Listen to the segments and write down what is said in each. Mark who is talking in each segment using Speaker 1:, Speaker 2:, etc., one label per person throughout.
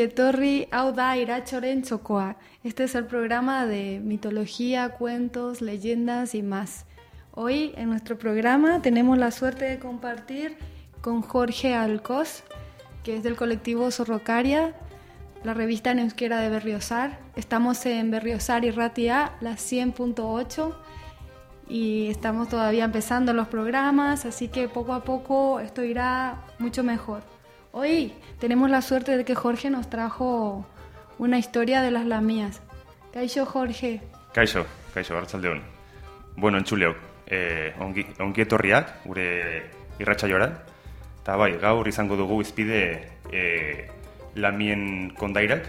Speaker 1: Etorri, hau da Chocoa. Este es el programa de mitología, cuentos, leyendas y más. Hoy en nuestro programa tenemos la suerte de compartir con Jorge Alcos, que es del colectivo Sorrocaria, la revista en euskera de Berriosar. Estamos en Berriosar y Ratia, la 100.8 y estamos todavía empezando los programas, así que poco a poco esto irá mucho mejor. Hoy tenemos la suerte de que Jorge nos trajo una historia de las lamías. Kaixo, Jorge.
Speaker 2: Kaixo, kaixo, hartzaldeon. Bueno, entzuleok, eh, ongi, ongi etorriak, gure irratxa jora. Eta bai, gaur izango dugu izpide eh, lamien kondairak.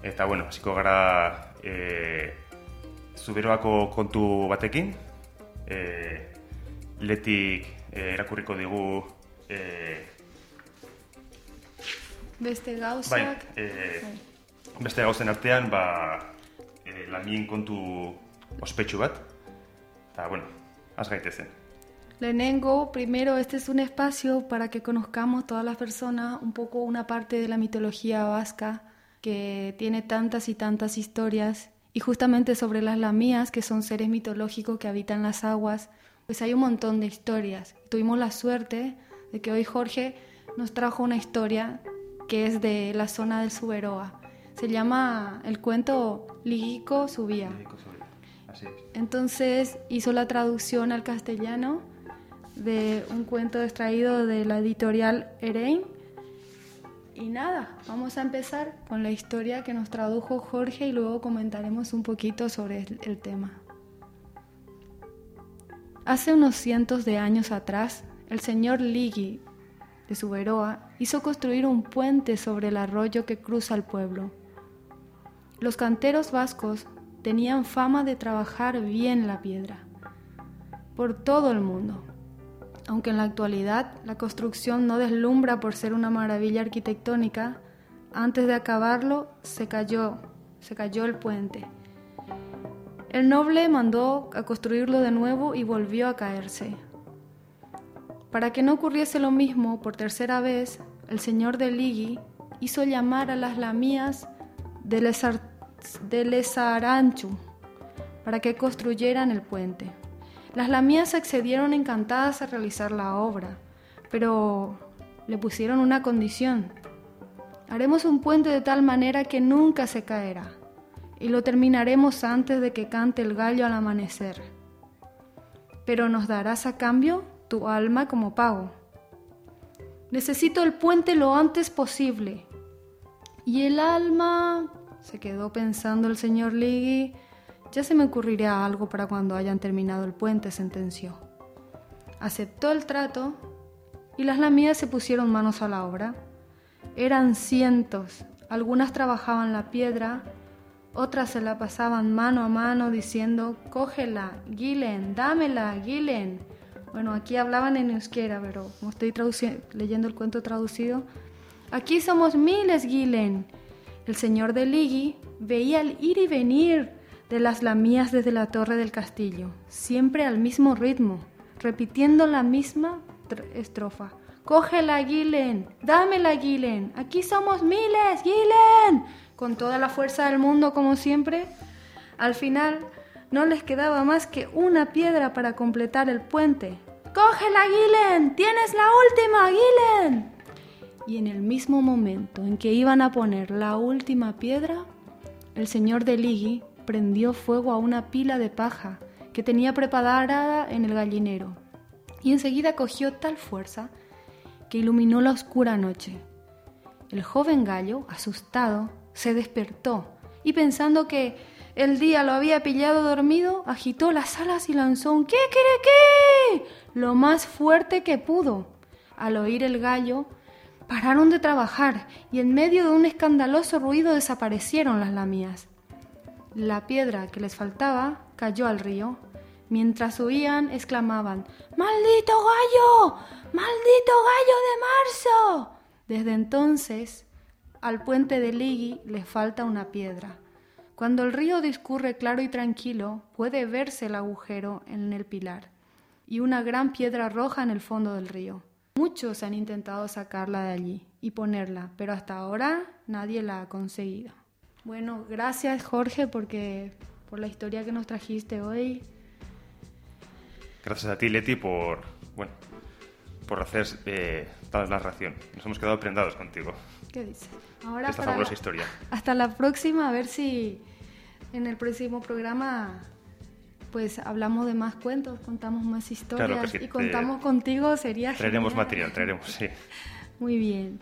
Speaker 2: Eta, bueno, hasiko gara eh, zuberoako kontu batekin. Eh, letik eh, erakurriko digu eh,
Speaker 1: Beste
Speaker 2: Bai,
Speaker 1: gauzak.
Speaker 2: e, beste gauzen artean, ba, e, lamien kontu ospetsu bat. Eta, bueno, has gaitezen.
Speaker 1: Lehenengo, primero, este es un espacio para que conozcamos todas las personas un poco una parte de la mitología vasca que tiene tantas y tantas historias. Y justamente sobre las lamías, que son seres mitológicos que habitan las aguas, pues hay un montón de historias. Tuvimos la suerte de que hoy Jorge nos trajo una historia que es de la zona del Suberoa. Se llama el cuento Ligico Subía.
Speaker 2: Así es.
Speaker 1: Entonces hizo la traducción al castellano de un cuento extraído de la editorial Erein. Y nada, vamos a empezar con la historia que nos tradujo Jorge y luego comentaremos un poquito sobre el, el tema. Hace unos cientos de años atrás, el señor Ligi de Suberoa hizo construir un puente sobre el arroyo que cruza el pueblo. Los canteros vascos tenían fama de trabajar bien la piedra por todo el mundo. Aunque en la actualidad la construcción no deslumbra por ser una maravilla arquitectónica, antes de acabarlo se cayó, se cayó el puente. El noble mandó a construirlo de nuevo y volvió a caerse. Para que no ocurriese lo mismo por tercera vez, el señor de Ligi hizo llamar a las lamías de, Lesar, de Lesaranchu para que construyeran el puente. Las lamías accedieron encantadas a realizar la obra, pero le pusieron una condición. Haremos un puente de tal manera que nunca se caerá, y lo terminaremos antes de que cante el gallo al amanecer. Pero nos darás a cambio tu alma como pago. Necesito el puente lo antes posible. Y el alma... se quedó pensando el señor Liggy. Ya se me ocurrirá algo para cuando hayan terminado el puente, sentenció. Aceptó el trato y las lamías se pusieron manos a la obra. Eran cientos. Algunas trabajaban la piedra, otras se la pasaban mano a mano diciendo, cógela, Gilen, dámela, Gilen. Bueno, aquí hablaban en euskera, pero como estoy leyendo el cuento traducido, aquí somos miles, Gilen. El señor de Ligi veía el ir y venir de las lamías desde la torre del castillo, siempre al mismo ritmo, repitiendo la misma estrofa. Cógela, Gilen, dámela, Gilen, aquí somos miles, Gilen. Con toda la fuerza del mundo, como siempre. Al final, no les quedaba más que una piedra para completar el puente. ¡Cógela, Gilen! ¡Tienes la última, Gilen! Y en el mismo momento en que iban a poner la última piedra, el señor de Ligi prendió fuego a una pila de paja que tenía preparada en el gallinero, y enseguida cogió tal fuerza que iluminó la oscura noche. El joven gallo, asustado, se despertó y pensando que el día lo había pillado dormido, agitó las alas y lanzó un qué, qué, qué, lo más fuerte que pudo. Al oír el gallo, pararon de trabajar y en medio de un escandaloso ruido desaparecieron las lamías. La piedra que les faltaba cayó al río. Mientras huían, exclamaban ¡Maldito gallo! ¡Maldito gallo de marzo! Desde entonces, al puente de Ligi le falta una piedra. Cuando el río discurre claro y tranquilo, puede verse el agujero en el pilar y una gran piedra roja en el fondo del río. Muchos han intentado sacarla de allí y ponerla, pero hasta ahora nadie la ha conseguido. Bueno, gracias Jorge porque por la historia que nos trajiste hoy.
Speaker 2: Gracias a ti Leti por bueno por hacer eh, toda la narración. Nos hemos quedado prendados contigo.
Speaker 1: ¿Qué dices? Ahora
Speaker 2: Esta fabulosa historia.
Speaker 1: Hasta la próxima, a ver si en el próximo programa pues hablamos de más cuentos, contamos más historias y contamos contigo, sería
Speaker 2: Traeremos material, traeremos, sí.
Speaker 1: Muy bien.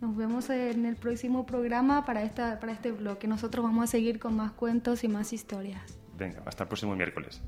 Speaker 1: Nos vemos en el próximo programa para, esta, para este bloque. Nosotros vamos a seguir con más cuentos y más historias.
Speaker 2: Venga, hasta el próximo miércoles.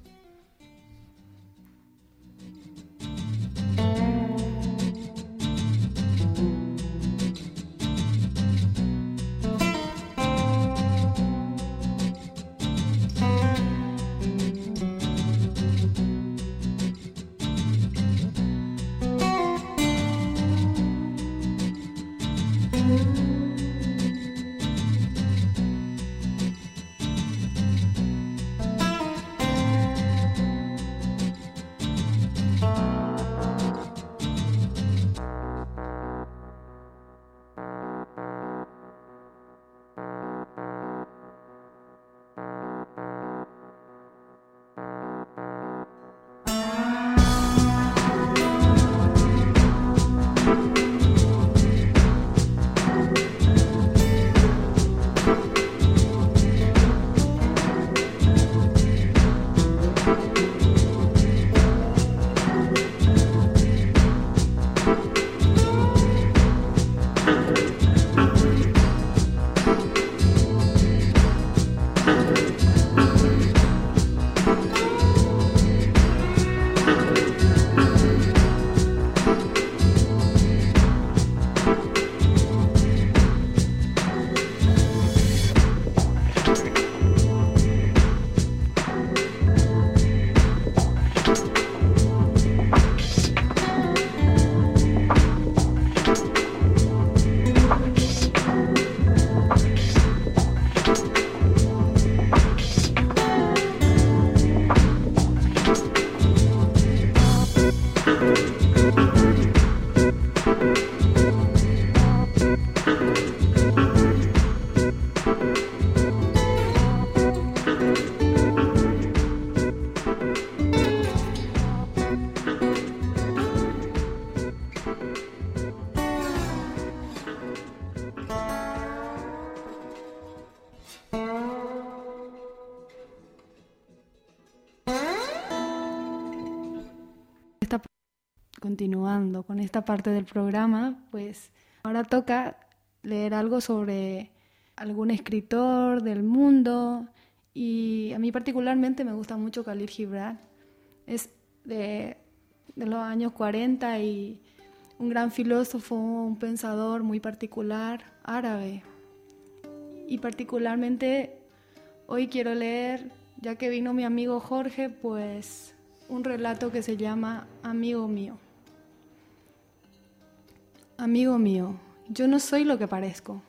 Speaker 1: Continuando con esta parte del programa, pues ahora toca leer algo sobre algún escritor del mundo y a mí particularmente me gusta mucho Khalil Gibran. Es de, de los años 40 y un gran filósofo, un pensador muy particular, árabe. Y particularmente hoy quiero leer, ya que vino mi amigo Jorge, pues un relato que se llama Amigo mío. Amigo mío, yo no soy lo que parezco.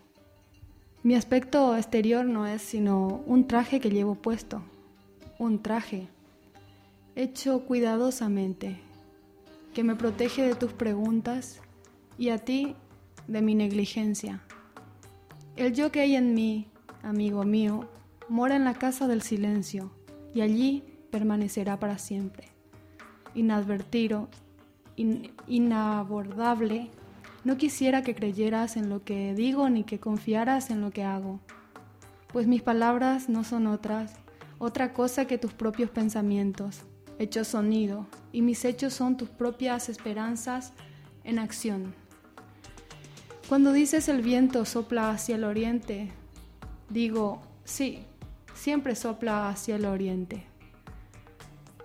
Speaker 1: Mi aspecto exterior no es sino un traje que llevo puesto, un traje hecho cuidadosamente, que me protege de tus preguntas y a ti de mi negligencia. El yo que hay en mí, amigo mío, mora en la casa del silencio y allí permanecerá para siempre. Inadvertido, inabordable, no quisiera que creyeras en lo que digo ni que confiaras en lo que hago, pues mis palabras no son otras, otra cosa que tus propios pensamientos, hechos sonido, y mis hechos son tus propias esperanzas en acción. Cuando dices el viento sopla hacia el oriente, digo, sí, siempre sopla hacia el oriente.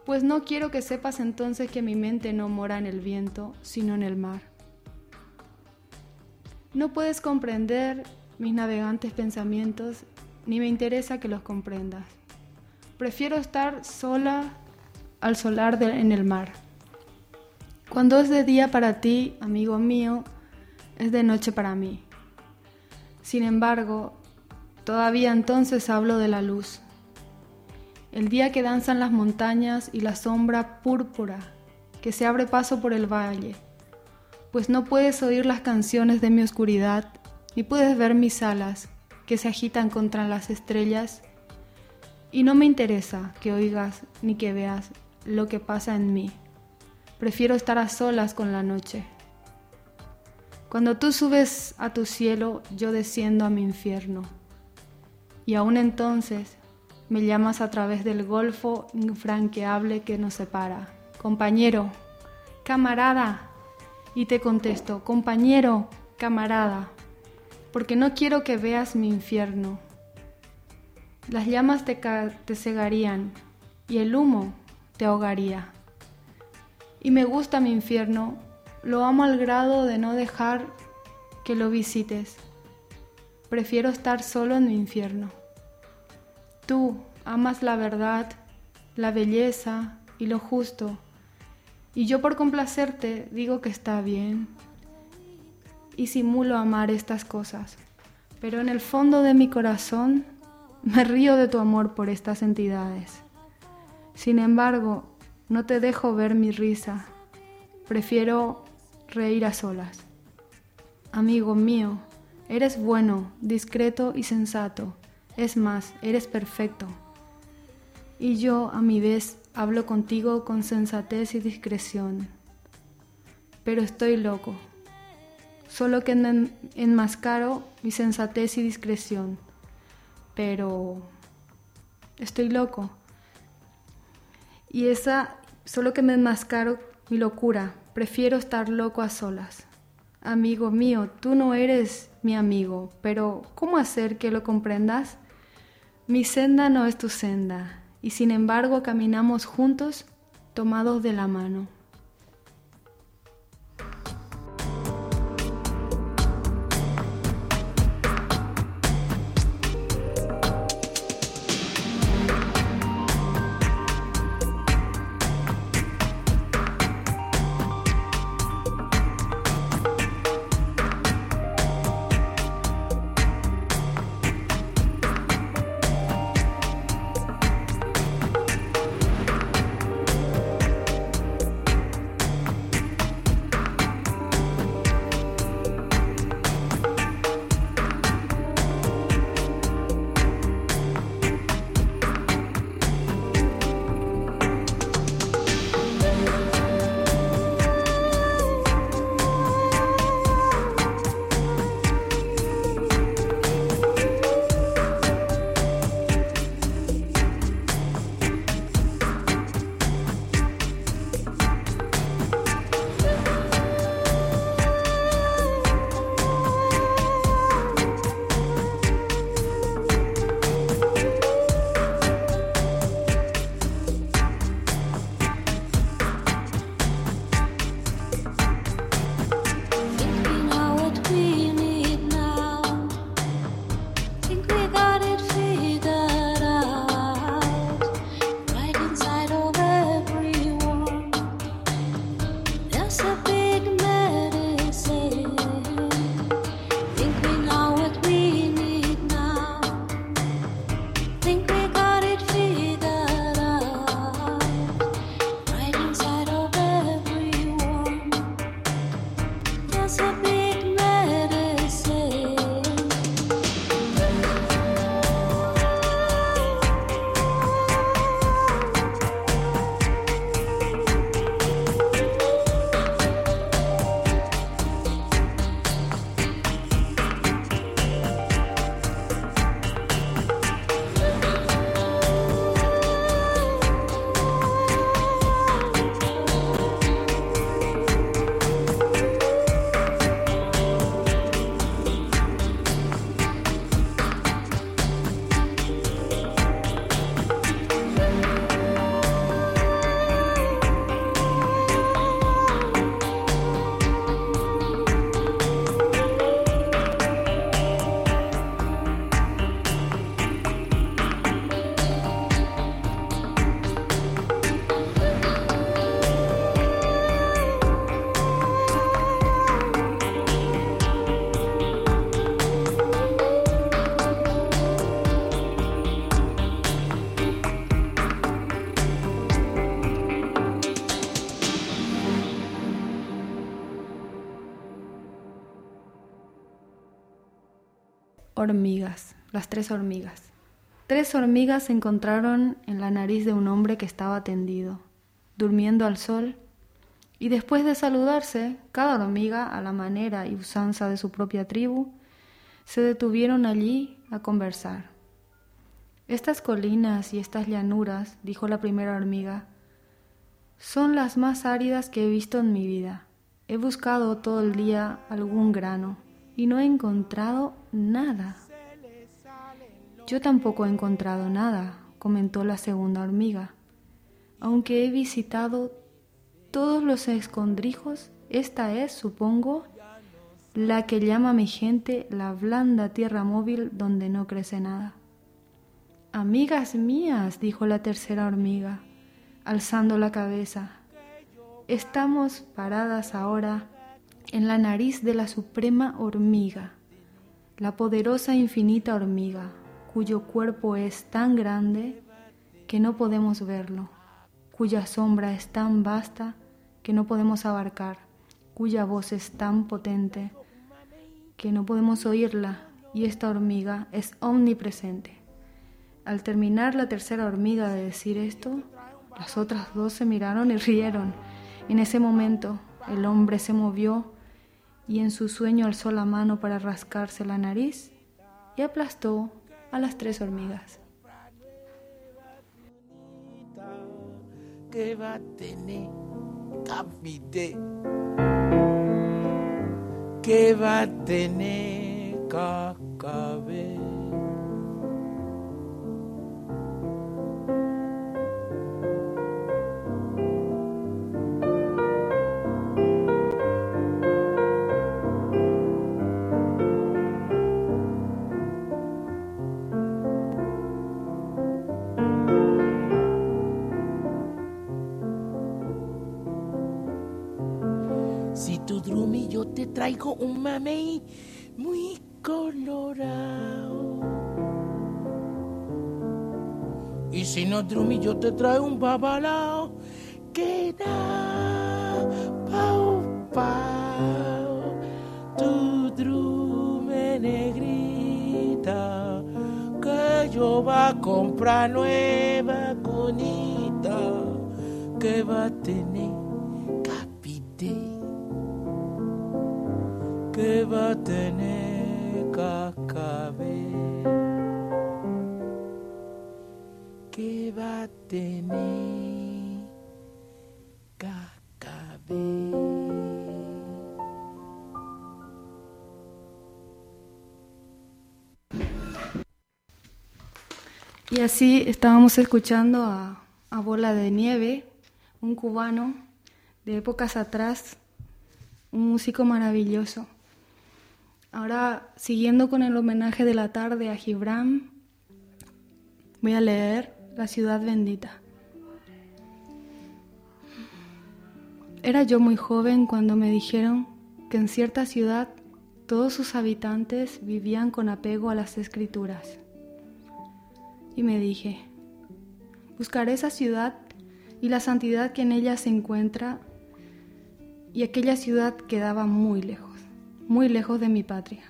Speaker 1: Pues no quiero que sepas entonces que mi mente no mora en el viento, sino en el mar. No puedes comprender mis navegantes pensamientos, ni me interesa que los comprendas. Prefiero estar sola al solar en el mar. Cuando es de día para ti, amigo mío, es de noche para mí. Sin embargo, todavía entonces hablo de la luz. El día que danzan las montañas y la sombra púrpura que se abre paso por el valle, pues no puedes oír las canciones de mi oscuridad, ni puedes ver mis alas que se agitan contra las estrellas, y no me interesa que oigas ni que veas lo que pasa en mí. Prefiero estar a solas con la noche. Cuando tú subes a tu cielo, yo desciendo a mi infierno. Y aún entonces me llamas a través del golfo infranqueable que nos separa. Compañero, camarada. Y te contesto, compañero, camarada, porque no quiero que veas mi infierno. Las llamas te, te cegarían y el humo te ahogaría. Y me gusta mi infierno lo amo al grado de no dejar que lo visites. Prefiero estar solo en mi infierno. Tú amas la verdad, la belleza y lo justo, y yo por complacerte digo que está bien y simulo amar estas cosas, pero en el fondo de mi corazón me río de tu amor por estas entidades. Sin embargo, no te dejo ver mi risa, prefiero reír a solas. Amigo mío, eres bueno, discreto y sensato. Es más, eres perfecto. Y yo, a mi vez, hablo contigo con sensatez y discreción. Pero estoy loco. Solo que enmascaro mi sensatez y discreción. Pero estoy loco. Y esa, solo que me enmascaro mi locura, Prefiero estar loco a solas. Amigo mío, tú no eres mi amigo, pero ¿cómo hacer que lo comprendas? Mi senda no es tu senda, y sin embargo caminamos juntos tomados de la mano. Las tres hormigas. Tres hormigas se encontraron en la nariz de un hombre que estaba tendido, durmiendo al sol, y después de saludarse, cada hormiga, a la manera y usanza de su propia tribu, se detuvieron allí a conversar. Estas colinas y estas llanuras, dijo la primera hormiga, son las más áridas que he visto en mi vida. He buscado todo el día algún grano y no he encontrado nada. Yo tampoco he encontrado nada, comentó la segunda hormiga. Aunque he visitado todos los escondrijos, esta es, supongo, la que llama mi gente la blanda tierra móvil donde no crece nada. Amigas mías, dijo la tercera hormiga, alzando la cabeza, estamos paradas ahora en la nariz de la suprema hormiga, la poderosa infinita hormiga, cuyo cuerpo es tan grande que no podemos verlo, cuya sombra es tan vasta que no podemos abarcar, cuya voz es tan potente que no podemos oírla y esta hormiga es omnipresente. Al terminar la tercera hormiga de decir esto, las otras dos se miraron y rieron. En ese momento el hombre se movió y en su sueño alzó la mano para rascarse la nariz y aplastó a las tres hormigas. va a tener que va a tener cascabel.
Speaker 3: Un mamey muy colorado. Y si no Drumi, yo te traigo un babalao que da pau pau. Tu drume negrita que yo va a comprar nueva conita que va a tener
Speaker 1: Y así estábamos escuchando a, a Bola de Nieve, un cubano de épocas atrás, un músico maravilloso. Ahora, siguiendo con el homenaje de la tarde a Gibran, voy a leer La ciudad bendita. Era yo muy joven cuando me dijeron que en cierta ciudad todos sus habitantes vivían con apego a las escrituras. Y me dije, buscaré esa ciudad y la santidad que en ella se encuentra, y aquella ciudad quedaba muy lejos muy lejos de mi patria.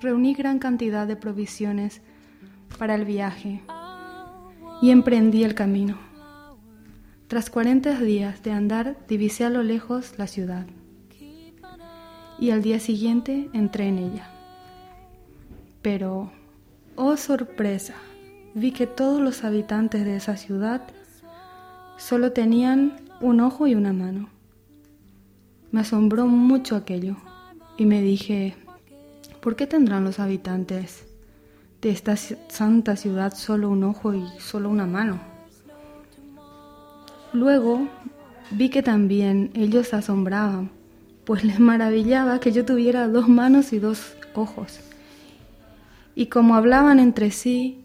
Speaker 1: Reuní gran cantidad de provisiones para el viaje y emprendí el camino. Tras 40 días de andar, divisé a lo lejos la ciudad y al día siguiente entré en ella. Pero, oh sorpresa, vi que todos los habitantes de esa ciudad solo tenían un ojo y una mano. Me asombró mucho aquello y me dije, ¿por qué tendrán los habitantes de esta santa ciudad solo un ojo y solo una mano? Luego vi que también ellos asombraban, pues les maravillaba que yo tuviera dos manos y dos ojos. Y como hablaban entre sí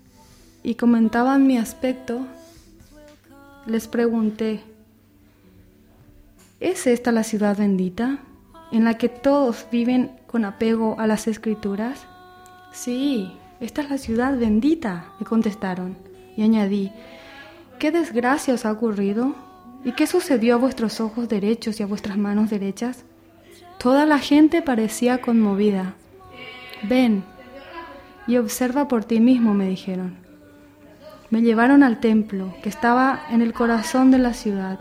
Speaker 1: y comentaban mi aspecto, les pregunté, ¿es esta la ciudad bendita? En la que todos viven con apego a las escrituras? Sí, esta es la ciudad bendita, me contestaron. Y añadí, ¿qué desgracia os ha ocurrido? ¿Y qué sucedió a vuestros ojos derechos y a vuestras manos derechas? Toda la gente parecía conmovida. Ven, y observa por ti mismo, me dijeron. Me llevaron al templo, que estaba en el corazón de la ciudad,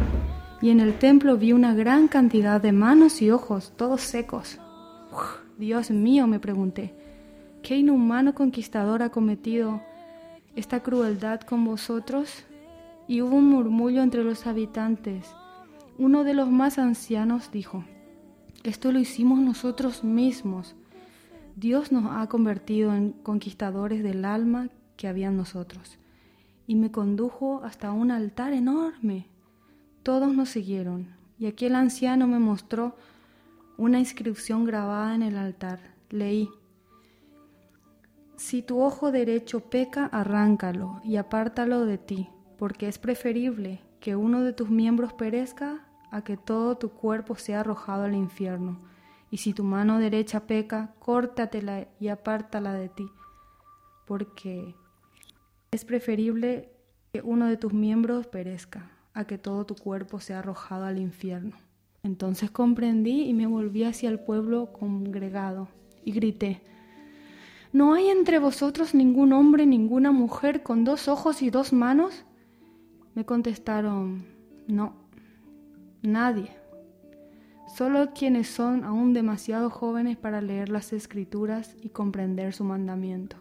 Speaker 1: y en el templo vi una gran cantidad de manos y ojos, todos secos. Dios mío, me pregunté, ¿qué inhumano conquistador ha cometido esta crueldad con vosotros? Y hubo un murmullo entre los habitantes. Uno de los más ancianos dijo, esto lo hicimos nosotros mismos. Dios nos ha convertido en conquistadores del alma que había en nosotros. Y me condujo hasta un altar enorme. Todos nos siguieron, y aquel anciano me mostró una inscripción grabada en el altar. Leí, Si tu ojo derecho peca, arráncalo y apártalo de ti, porque es preferible que uno de tus miembros perezca a que todo tu cuerpo sea arrojado al infierno. Y si tu mano derecha peca, córtatela y apártala de ti, porque es preferible que uno de tus miembros perezca a que todo tu cuerpo sea arrojado al infierno. Entonces comprendí y me volví hacia el pueblo congregado y grité, ¿No hay entre vosotros ningún hombre, ninguna mujer con dos ojos y dos manos? Me contestaron, no, nadie. Solo quienes son aún demasiado jóvenes para leer las escrituras y comprender su mandamiento.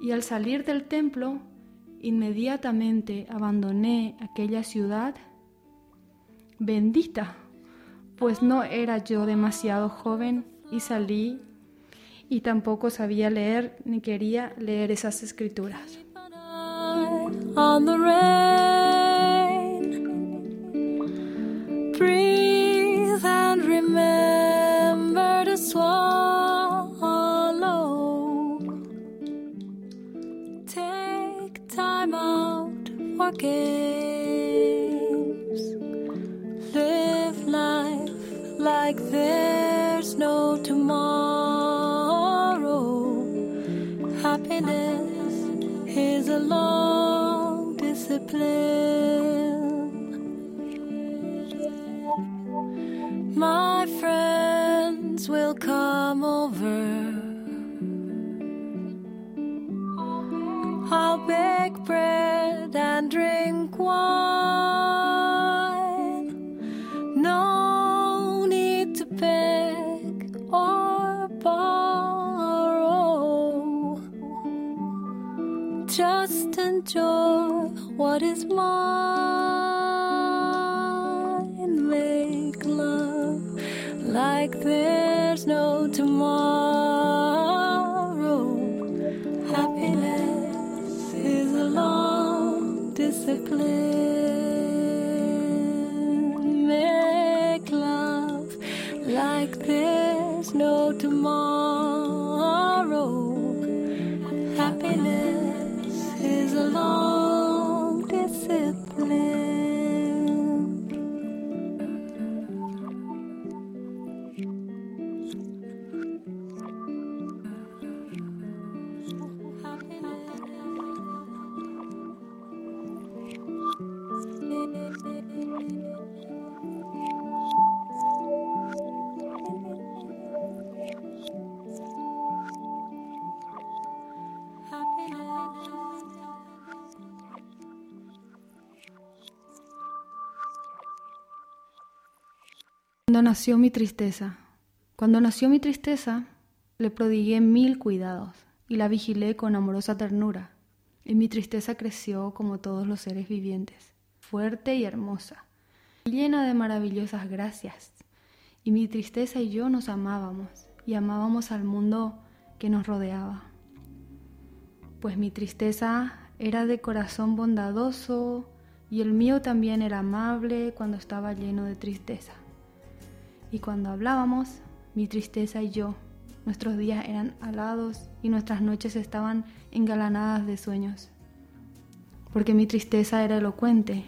Speaker 1: Y al salir del templo, inmediatamente abandoné aquella ciudad bendita, pues no era yo demasiado joven y salí y tampoco sabía leer ni quería leer esas escrituras.
Speaker 4: working. What is mine. Make love like there's no tomorrow.
Speaker 1: Cuando nació mi tristeza. Cuando nació mi tristeza, le prodigué mil cuidados y la vigilé con amorosa ternura. Y mi tristeza creció como todos los seres vivientes, fuerte y hermosa, llena de maravillosas gracias. Y mi tristeza y yo nos amábamos y amábamos al mundo que nos rodeaba. Pues mi tristeza era de corazón bondadoso y el mío también era amable cuando estaba lleno de tristeza. Y cuando hablábamos, mi tristeza y yo, nuestros días eran alados y nuestras noches estaban engalanadas de sueños. Porque mi tristeza era elocuente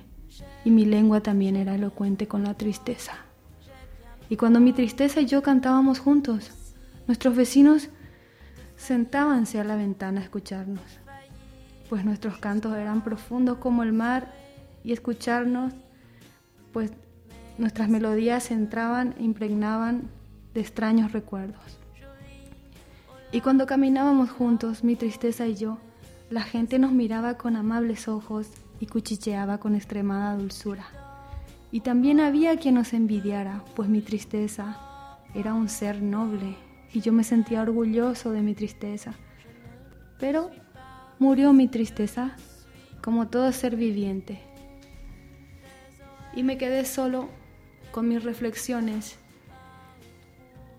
Speaker 1: y mi lengua también era elocuente con la tristeza. Y cuando mi tristeza y yo cantábamos juntos, nuestros vecinos sentábanse a la ventana a escucharnos, pues nuestros cantos eran profundos como el mar y escucharnos, pues nuestras melodías entraban e impregnaban de extraños recuerdos. Y cuando caminábamos juntos, mi tristeza y yo, la gente nos miraba con amables ojos y cuchicheaba con extremada dulzura. Y también había quien nos envidiara, pues mi tristeza era un ser noble y yo me sentía orgulloso de mi tristeza. Pero murió mi tristeza como todo ser viviente. Y me quedé solo mis reflexiones.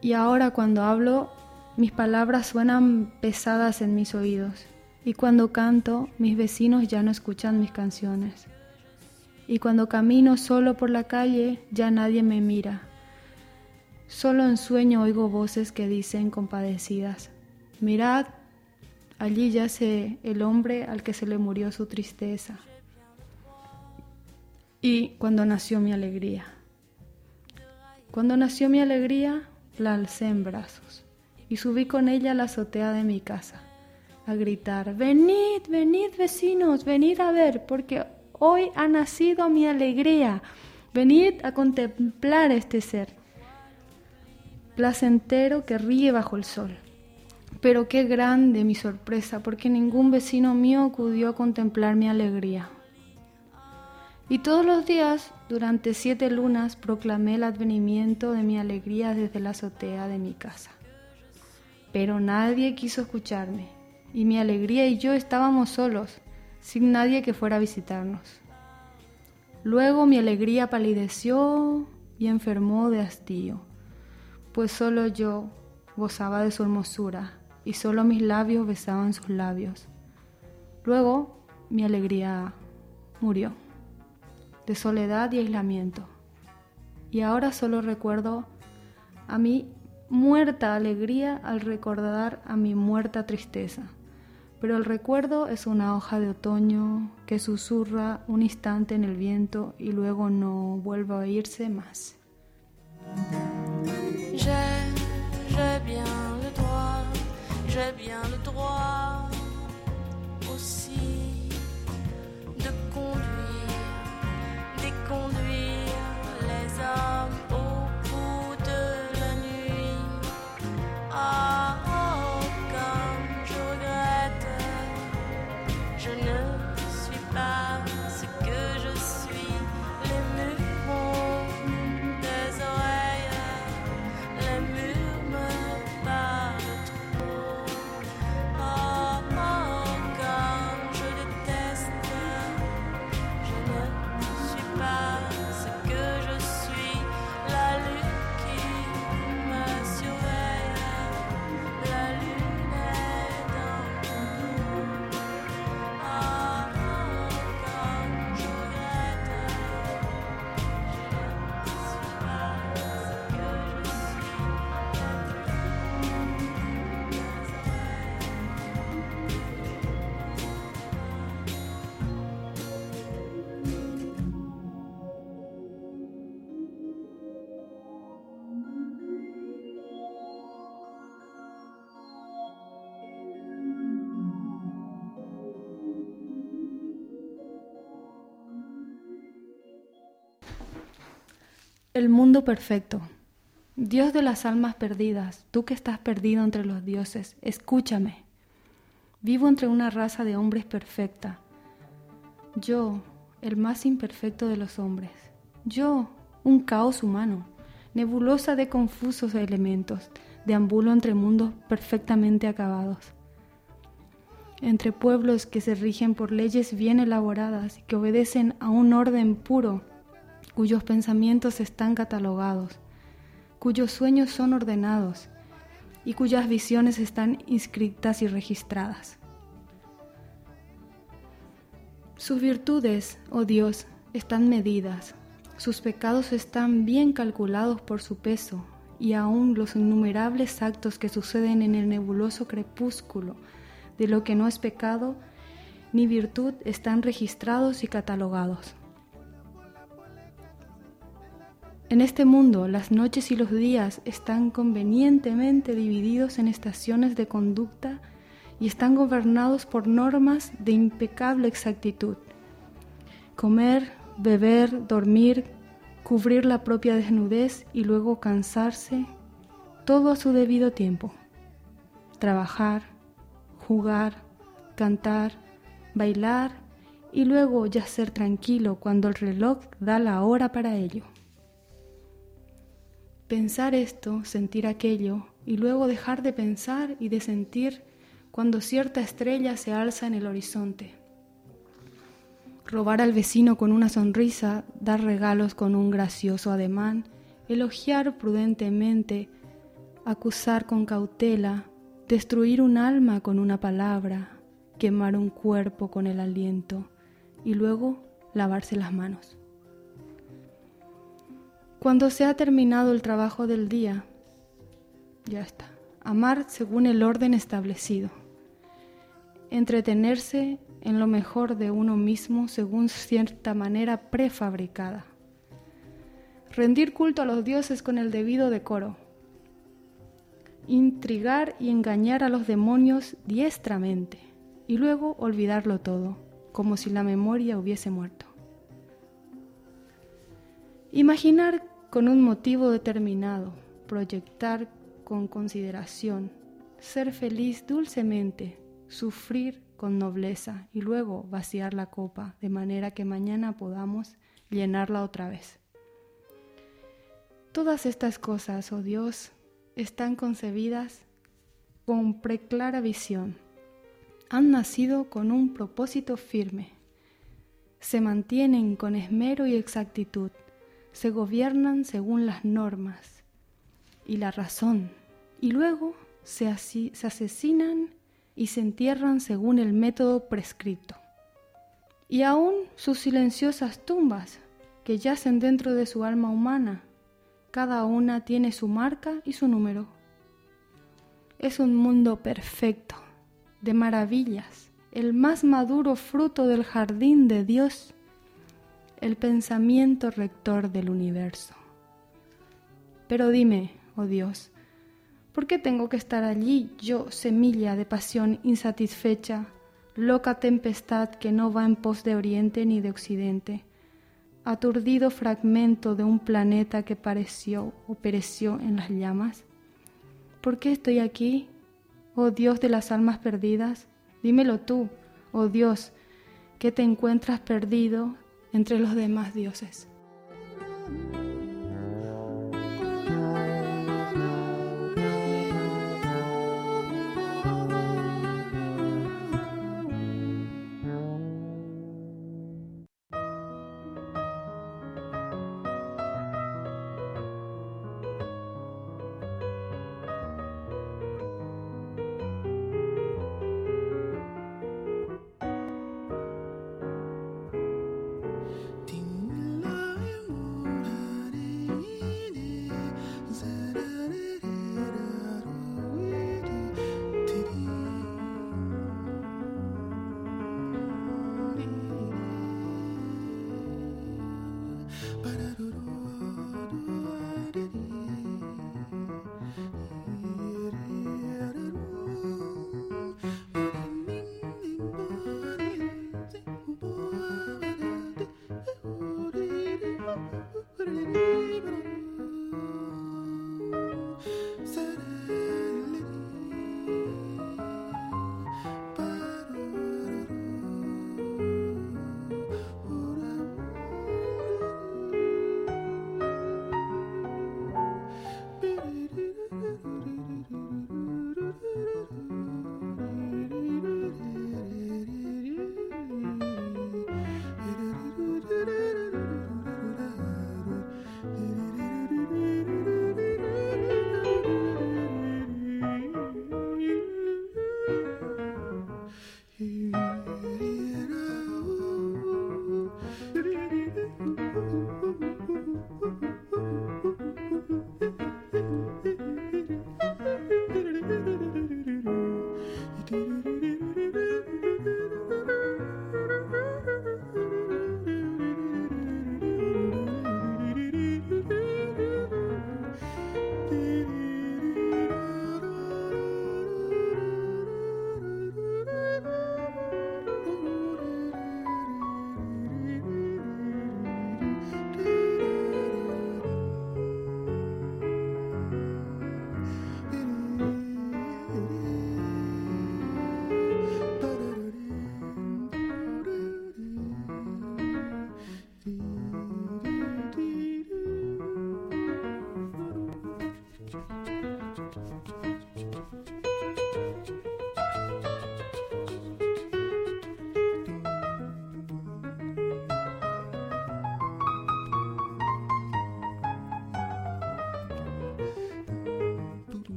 Speaker 1: Y ahora cuando hablo, mis palabras suenan pesadas en mis oídos. Y cuando canto, mis vecinos ya no escuchan mis canciones. Y cuando camino solo por la calle, ya nadie me mira. Solo en sueño oigo voces que dicen compadecidas, mirad, allí yace el hombre al que se le murió su tristeza. Y cuando nació mi alegría. Cuando nació mi alegría, la alcé en brazos y subí con ella a la azotea de mi casa, a gritar, venid, venid vecinos, venid a ver, porque hoy ha nacido mi alegría, venid a contemplar este ser placentero que ríe bajo el sol. Pero qué grande mi sorpresa, porque ningún vecino mío acudió a contemplar mi alegría. Y todos los días, durante siete lunas, proclamé el advenimiento de mi alegría desde la azotea de mi casa. Pero nadie quiso escucharme, y mi alegría y yo estábamos solos, sin nadie que fuera a visitarnos. Luego mi alegría palideció y enfermó de hastío pues solo yo gozaba de su hermosura y solo mis labios besaban sus labios. Luego mi alegría murió, de soledad y aislamiento. Y ahora solo recuerdo a mi muerta alegría al recordar a mi muerta tristeza. Pero el recuerdo es una hoja de otoño que susurra un instante en el viento y luego no vuelve a oírse más. El mundo perfecto. Dios de las almas perdidas, tú que estás perdido entre los dioses, escúchame. Vivo entre una raza de hombres perfecta. Yo, el más imperfecto de los hombres. Yo, un caos humano, nebulosa de confusos elementos, deambulo entre mundos perfectamente acabados. Entre pueblos que se rigen por leyes bien elaboradas y que obedecen a un orden puro cuyos pensamientos están catalogados, cuyos sueños son ordenados y cuyas visiones están inscritas y registradas. Sus virtudes, oh Dios, están medidas, sus pecados están bien calculados por su peso, y aún los innumerables actos que suceden en el nebuloso crepúsculo de lo que no es pecado ni virtud están registrados y catalogados. En este mundo, las noches y los días están convenientemente divididos en estaciones de conducta y están gobernados por normas de impecable exactitud. Comer, beber, dormir, cubrir la propia desnudez y luego cansarse, todo a su debido tiempo. trabajar, jugar, cantar, bailar y luego yacer tranquilo cuando el reloj da la hora para ello. Pensar esto, sentir aquello y luego dejar de pensar y de sentir cuando cierta estrella se alza en el horizonte. Robar al vecino con una sonrisa, dar regalos con un gracioso ademán, elogiar prudentemente, acusar con cautela, destruir un alma con una palabra, quemar un cuerpo con el aliento y luego lavarse las manos. Cuando se ha terminado el trabajo del día, ya está. Amar según el orden establecido. Entretenerse en lo mejor de uno mismo según cierta manera prefabricada. Rendir culto a los dioses con el debido decoro. Intrigar y engañar a los demonios diestramente y luego olvidarlo todo, como si la memoria hubiese muerto. Imaginar con un motivo determinado, proyectar con consideración, ser feliz dulcemente, sufrir con nobleza y luego vaciar la copa de manera que mañana podamos llenarla otra vez. Todas estas cosas, oh Dios, están concebidas con preclara visión. Han nacido con un propósito firme, se mantienen con esmero y exactitud, se gobiernan según las normas y la razón, y luego se, asesinan y se entierran según el método prescrito. Y aún sus silenciosas tumbas, que yacen dentro de su alma humana, cada una tiene su marca y su número. Es un mundo perfecto, de maravillas, el más maduro fruto del jardín de Dios, el pensamiento rector del universo. Pero dime, oh Dios, ¿por qué tengo que estar allí yo, semilla de pasión insatisfecha, loca tempestad que no va en pos de oriente ni de occidente, aturdido fragmento de un planeta que pareció o pereció en las llamas? ¿Por qué estoy aquí oh Dios de las almas perdidas, dímelo tú, oh Dios, que te encuentras perdido entre los demás dioses.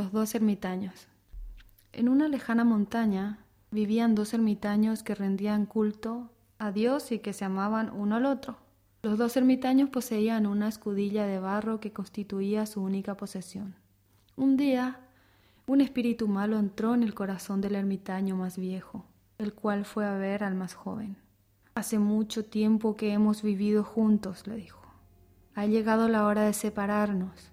Speaker 1: Los dos ermitaños. En una lejana montaña vivían dos ermitaños que rendían culto a Dios y que se amaban uno al otro. Los dos ermitaños poseían una escudilla de barro que constituía su única posesión. Un día, un espíritu malo entró en el corazón del ermitaño más viejo, el cual fue a ver al más joven. Hace mucho tiempo que hemos vivido juntos, le dijo. Ha llegado la hora de separarnos.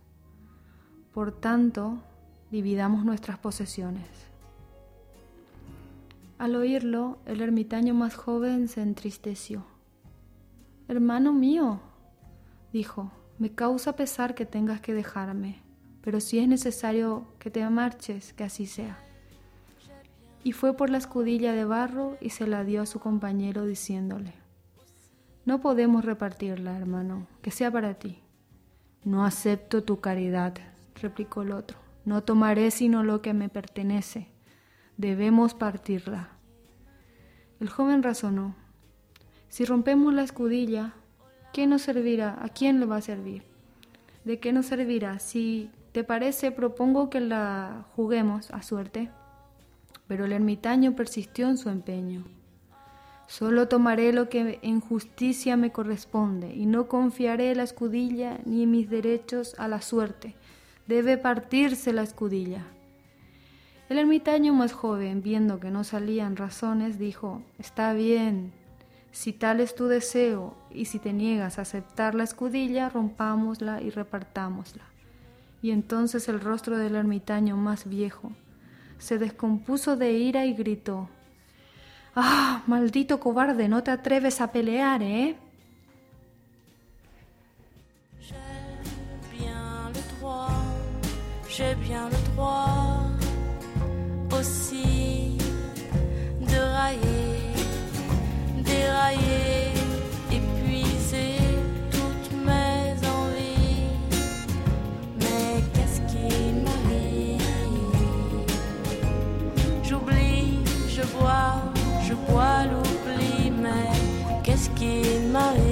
Speaker 1: Por tanto, dividamos nuestras posesiones. Al oírlo, el ermitaño más joven se entristeció. Hermano mío, dijo, me causa pesar que tengas que dejarme, pero si es necesario que te marches, que así sea. Y fue por la escudilla de barro y se la dio a su compañero diciéndole, no podemos repartirla, hermano, que sea para ti. No acepto tu caridad, replicó el otro. No tomaré sino lo que me pertenece. Debemos partirla. El joven razonó. Si rompemos la escudilla, ¿qué nos servirá? ¿A quién le va a servir? ¿De qué nos servirá? Si te parece, propongo que la juguemos a suerte. Pero el ermitaño persistió en su empeño. Solo tomaré lo que en justicia me corresponde y no confiaré la escudilla ni mis derechos a la suerte debe partirse la escudilla. El ermitaño más joven, viendo que no salían razones, dijo, Está bien, si tal es tu deseo y si te niegas a aceptar la escudilla, rompámosla y repartámosla. Y entonces el rostro del ermitaño más viejo se descompuso de ira y gritó, Ah, maldito cobarde, no te atreves a pelear, ¿eh?
Speaker 5: J'ai bien le droit aussi de railler, dérailler, épuiser toutes mes envies. Mais qu'est-ce qui m'arrive? J'oublie, je bois, je bois l'oubli, mais qu'est-ce qui m'arrive?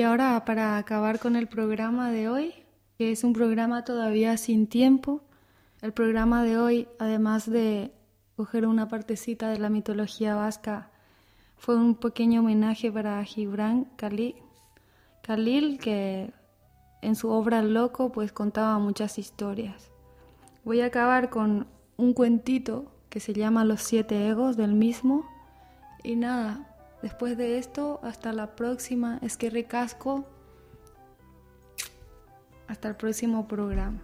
Speaker 1: Y ahora para acabar con el programa de hoy, que es un programa todavía sin tiempo, el programa de hoy, además de coger una partecita de la mitología vasca Fue un pequeño homenaje para Gibran Khalil, Khalil que en su obra Loco pues contaba muchas historias. Voy a acabar con un cuentito que se llama Los siete egos del mismo. Y nada, después de esto, hasta la próxima. Es que recasco. Hasta el próximo programa.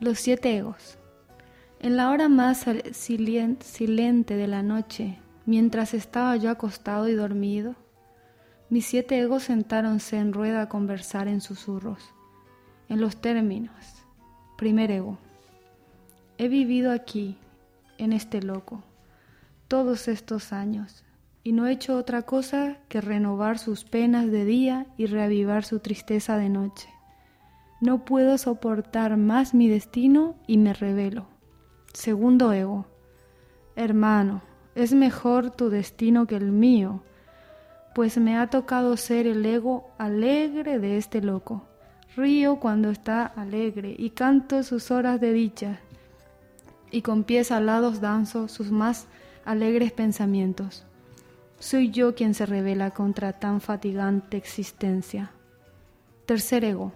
Speaker 1: Los siete egos. En la hora más silente de la noche, mientras estaba yo acostado y dormido, mis siete egos sentáronse en rueda a conversar en susurros, en los términos. Primer ego. He vivido aquí, en este loco, todos estos años, y no he hecho otra cosa que renovar sus penas de día y reavivar su tristeza de noche. No puedo soportar más mi destino y me revelo. Segundo ego. Hermano, es mejor tu destino que el mío, pues me ha tocado ser el ego alegre de este loco. Río cuando está alegre y canto sus horas de dicha, y con pies alados danzo sus más alegres pensamientos. Soy yo quien se revela contra tan fatigante existencia. Tercer ego.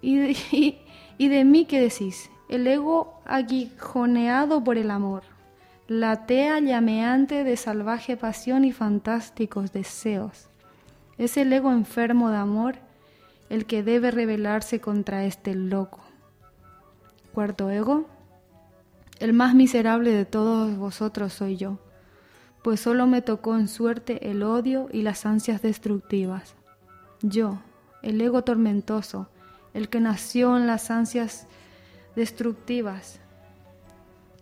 Speaker 1: ¿Y de, mí qué decís? El ego aguijoneado por el amor, la tea llameante de salvaje pasión y fantásticos deseos. Es el ego enfermo de amor el que debe rebelarse contra este loco. Cuarto ego, el más miserable de todos vosotros soy yo, pues solo me tocó en suerte el odio y las ansias destructivas. Yo, el ego tormentoso, el que nació en las ansias destructivas,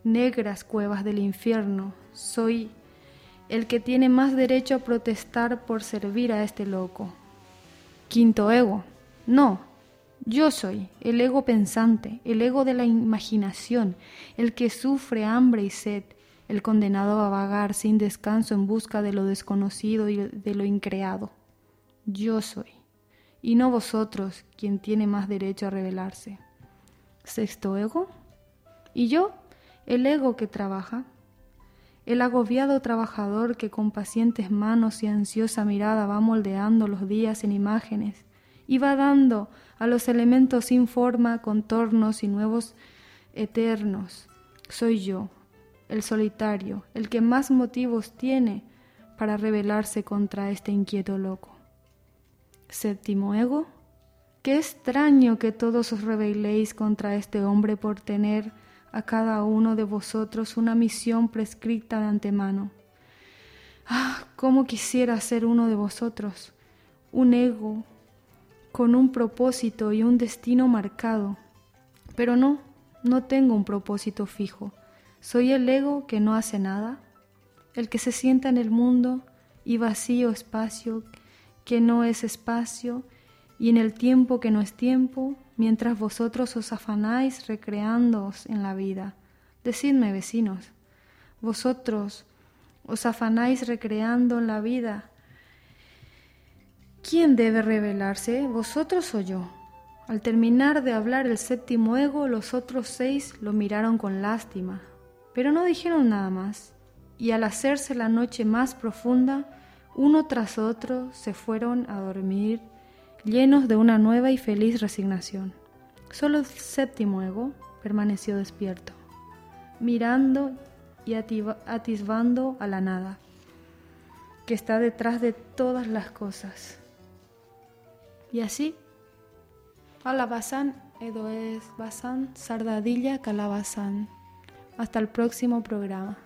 Speaker 1: negras cuevas del infierno, soy el que tiene más derecho a protestar por servir a este loco. Quinto ego, no, yo soy el ego pensante, el ego de la imaginación, el que sufre hambre y sed, el condenado a vagar sin descanso en busca de lo desconocido y de lo increado. Yo soy, y no vosotros quien tiene más derecho a revelarse. Sexto ego. Y yo, el ego que trabaja, el agobiado trabajador que con pacientes manos y ansiosa mirada va moldeando los días en imágenes y va dando a los elementos sin forma, contornos y nuevos eternos. Soy yo, el solitario, el que más motivos tiene para rebelarse contra este inquieto loco. Séptimo ego. Qué extraño que todos os rebeléis contra este hombre por tener a cada uno de vosotros una misión prescrita de antemano. Ah, cómo quisiera ser uno de vosotros, un ego, con un propósito y un destino marcado. Pero no, no tengo un propósito fijo. Soy el ego que no hace nada, el que se sienta en el mundo y vacío espacio que no es espacio y en el tiempo que no es tiempo, mientras vosotros os afanáis recreándoos en la vida. Decidme, vecinos, vosotros os afanáis recreando en la vida ¿Quién debe revelarse, vosotros o yo? Al terminar de hablar el séptimo ego, los otros seis lo miraron con lástima, pero no dijeron nada más, y al hacerse la noche más profunda, uno tras otro se fueron a dormir llenos de una nueva y feliz resignación. Solo el séptimo ego permaneció despierto, mirando y atisbando a la nada, que está detrás de todas las cosas. Y así, alabazán, edo es sardadilla, calabazán. Hasta el próximo programa.